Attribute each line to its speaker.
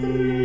Speaker 1: Three.